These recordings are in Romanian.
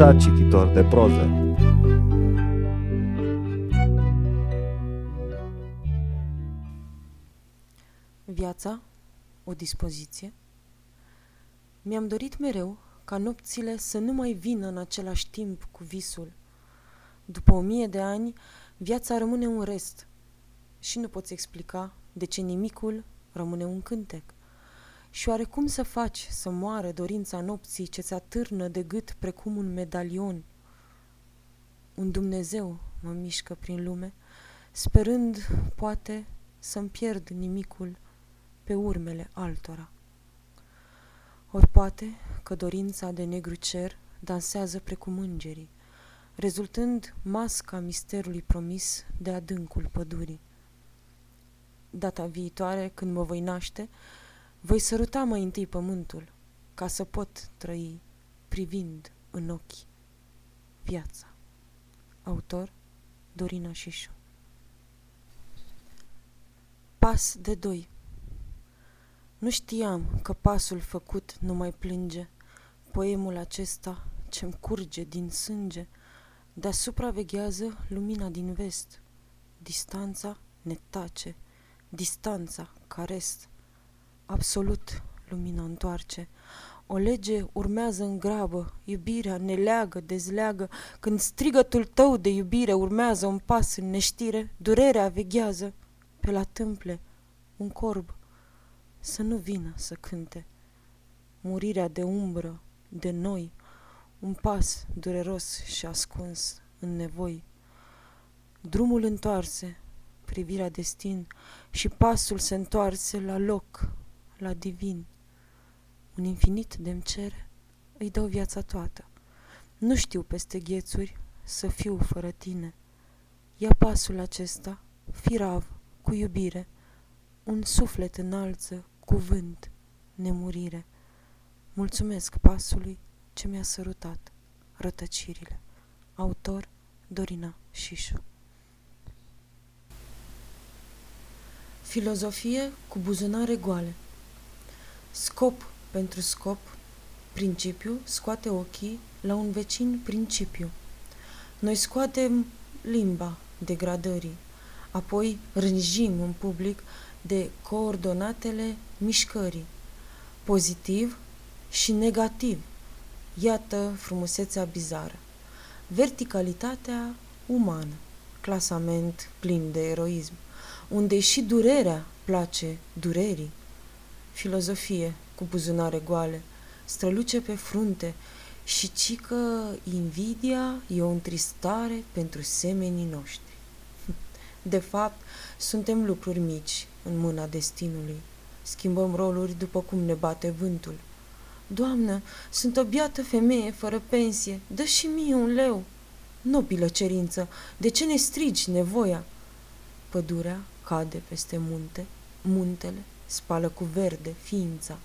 învățat cititor de proză. Viața, o dispoziție. Mi-am dorit mereu ca nopțile să nu mai vină în același timp cu visul. După o mie de ani, viața rămâne un rest și nu poți explica de ce nimicul rămâne un cântec. Și oare cum să faci să moară dorința nopții ce ți atârnă de gât precum un medalion? Un Dumnezeu mă mișcă prin lume, sperând, poate, să-mi pierd nimicul pe urmele altora. Ori poate că dorința de negru cer dansează precum îngerii, rezultând masca misterului promis de adâncul pădurii. Data viitoare, când mă voi naște, voi săruta mai întâi pământul, ca să pot trăi privind în ochi viața. Autor Dorina Șișu Pas de doi. Nu știam că pasul făcut nu mai plânge, poemul acesta ce-mi curge din sânge, deasupra veghează lumina din vest, distanța ne tace, distanța ca rest absolut lumina întoarce. O lege urmează în grabă, iubirea ne leagă, dezleagă, când strigătul tău de iubire urmează un pas în neștire, durerea veghează pe la tâmple un corb să nu vină să cânte. Murirea de umbră, de noi, un pas dureros și ascuns în nevoi. Drumul întoarse, privirea destin și pasul se întoarse la loc, la divin. Un infinit de-mi cere, îi dau viața toată. Nu știu peste ghețuri să fiu fără tine. Ia pasul acesta, firav, cu iubire, un suflet înalță, cuvânt, nemurire. Mulțumesc pasului ce mi-a sărutat rătăcirile. Autor Dorina Șișu Filozofie cu buzunare goale Scop pentru scop, principiu, scoate ochii la un vecin principiu. Noi scoatem limba degradării, apoi rânjim în public de coordonatele mișcării, pozitiv și negativ. Iată frumusețea bizară. Verticalitatea umană, clasament plin de eroism, unde și durerea place durerii filozofie cu buzunare goale, străluce pe frunte și ci că invidia e o întristare pentru semenii noștri. De fapt, suntem lucruri mici în mâna destinului. Schimbăm roluri după cum ne bate vântul. Doamnă, sunt o biată femeie fără pensie, dă și mie un leu. Nobilă cerință, de ce ne strigi nevoia? Pădurea cade peste munte, muntele spală cu verde ființa.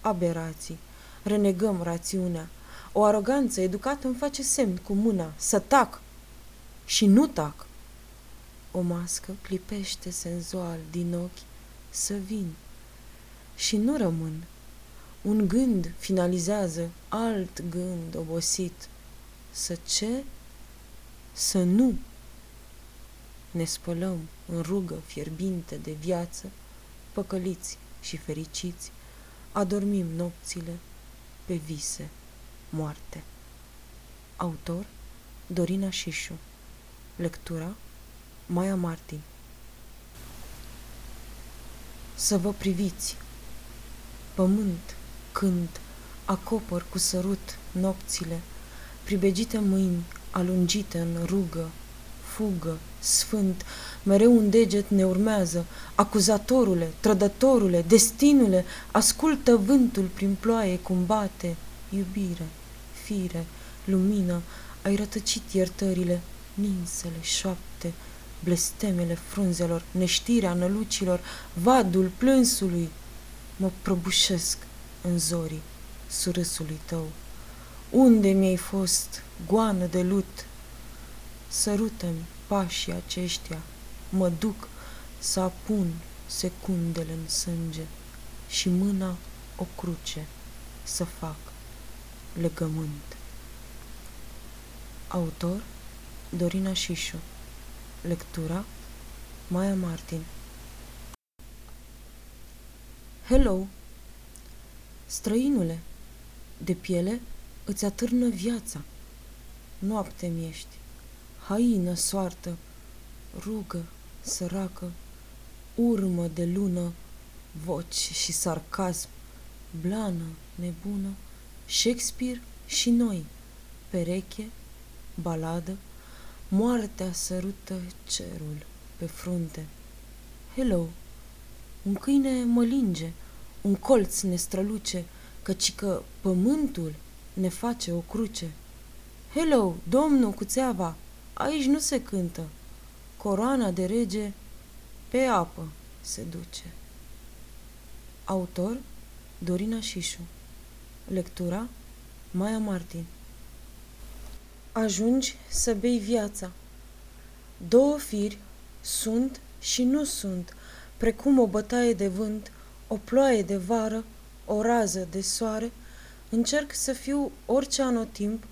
Aberații, renegăm rațiunea. O aroganță educată îmi face semn cu mâna să tac și nu tac. O mască clipește senzual din ochi să vin și nu rămân. Un gând finalizează alt gând obosit. Să ce? Să nu. Ne spălăm în rugă fierbinte de viață păcăliți și fericiți, adormim nopțile pe vise, moarte. Autor Dorina Șișu Lectura Maia Martin. Să vă priviți. Pământ, cânt, acopăr cu sărut nopțile, pribegite mâini alungite în rugă, fugă, sfânt, mereu un deget ne urmează, acuzatorule, trădătorule, destinule, ascultă vântul prin ploaie cum bate, iubire, fire, lumină, ai rătăcit iertările, ninsele, șoapte, blestemele frunzelor, neștirea nălucilor, vadul plânsului, mă prăbușesc în zorii surâsului tău. Unde mi-ai fost, goană de lut, Sărută-mi pașii aceștia, mă duc să apun secundele în sânge și mâna o cruce să fac legământ. Autor Dorina Șișu Lectura Maia Martin Hello! Străinule, de piele îți atârnă viața. Noapte mi-ești, haină soartă, rugă, săracă, urmă de lună, voci și sarcasm, blană, nebună, Shakespeare și noi, pereche, baladă, moartea sărută cerul pe frunte. Hello! Un câine mă linge, un colț ne străluce, căci că pământul ne face o cruce. Hello, domnul cu țeava, aici nu se cântă. Coroana de rege pe apă se duce. Autor Dorina Șișu Lectura Maia Martin Ajungi să bei viața. Două firi sunt și nu sunt, precum o bătaie de vânt, o ploaie de vară, o rază de soare, încerc să fiu orice anotimp,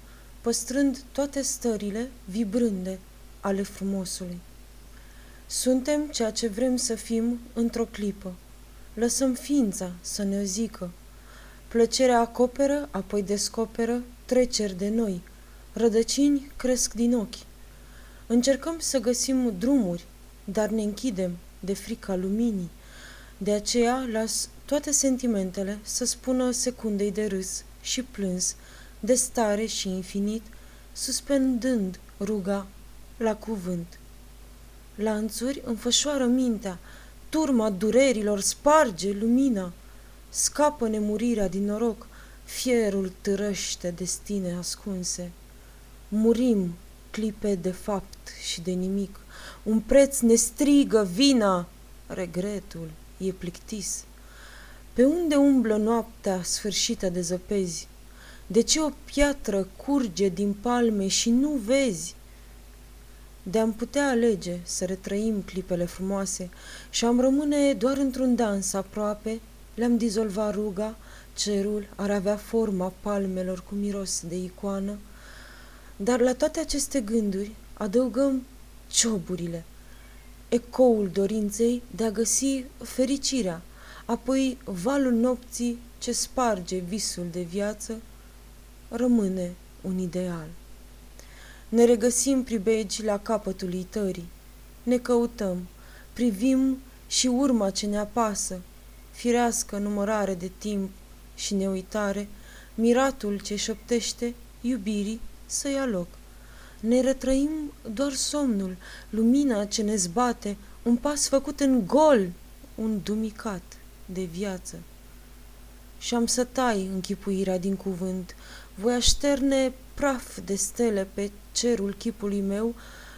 păstrând toate stările vibrânde ale frumosului. Suntem ceea ce vrem să fim într-o clipă. Lăsăm ființa să ne zică. Plăcerea acoperă, apoi descoperă treceri de noi. Rădăcini cresc din ochi. Încercăm să găsim drumuri, dar ne închidem de frica luminii. De aceea las toate sentimentele să spună secundei de râs și plâns, de stare și infinit, suspendând ruga la cuvânt. Lanțuri înfășoară mintea, turma durerilor sparge lumina, scapă nemurirea din noroc, fierul târăște destine ascunse. Murim clipe de fapt și de nimic, un preț ne strigă vina, regretul e plictis. Pe unde umblă noaptea sfârșită de zăpezi? De ce o piatră curge din palme și nu vezi? De-am putea alege să retrăim clipele frumoase și am rămâne doar într-un dans aproape, le-am dizolva ruga, cerul ar avea forma palmelor cu miros de icoană, dar la toate aceste gânduri adăugăm cioburile, ecoul dorinței de a găsi fericirea, apoi valul nopții ce sparge visul de viață, rămâne un ideal. Ne regăsim pribegi la capătul itării, ne căutăm, privim și urma ce ne apasă, firească numărare de timp și neuitare, miratul ce șoptește iubirii să ia loc. Ne retrăim doar somnul, lumina ce ne zbate, un pas făcut în gol, un dumicat de viață. Și am să tai închipuirea din cuvânt, voi așterne praf de stele pe cerul chipului meu,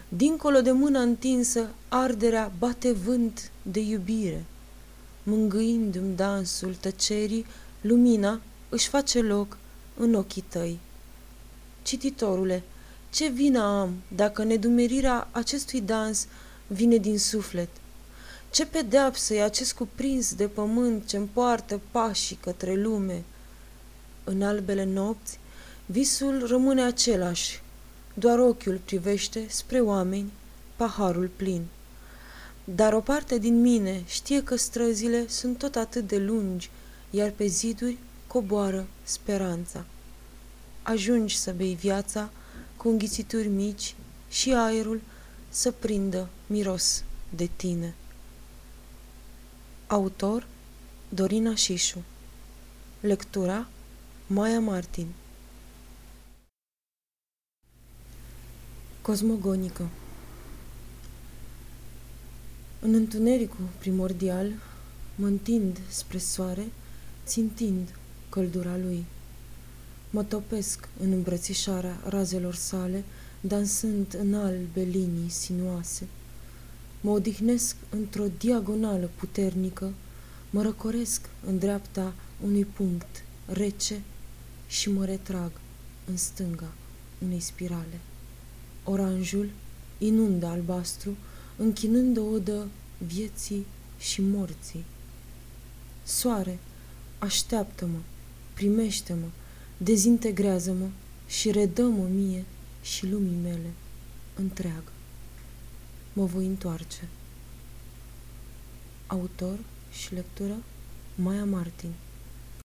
dincolo de mâna întinsă, arderea bate vânt de iubire. Mângâindu-mi dansul tăcerii, lumina își face loc în ochii tăi. Cititorule, ce vină am dacă nedumerirea acestui dans vine din suflet? Ce pedeapsă e acest cuprins de pământ ce poartă pașii către lume? În albele nopți, visul rămâne același, doar ochiul privește spre oameni, paharul plin. Dar o parte din mine știe că străzile sunt tot atât de lungi, iar pe ziduri coboară speranța. Ajungi să bei viața cu înghițituri mici și aerul să prindă miros de tine. Autor Dorina Șișu Lectura Maia Martin Cosmogonică În întunericul primordial mă întind spre soare, țintind căldura lui. Mă topesc în îmbrățișarea razelor sale, dansând în albe linii sinuoase. Mă odihnesc într-o diagonală puternică, mă răcoresc în dreapta unui punct rece și mă retrag în stânga unei spirale. Oranjul inundă albastru, închinând o odă vieții și morții. Soare, așteaptă-mă, primește-mă, dezintegrează-mă și redă-mă mie și lumii mele, întreagă. Mă voi întoarce. Autor și lectură Maia Martin